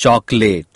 chocolate.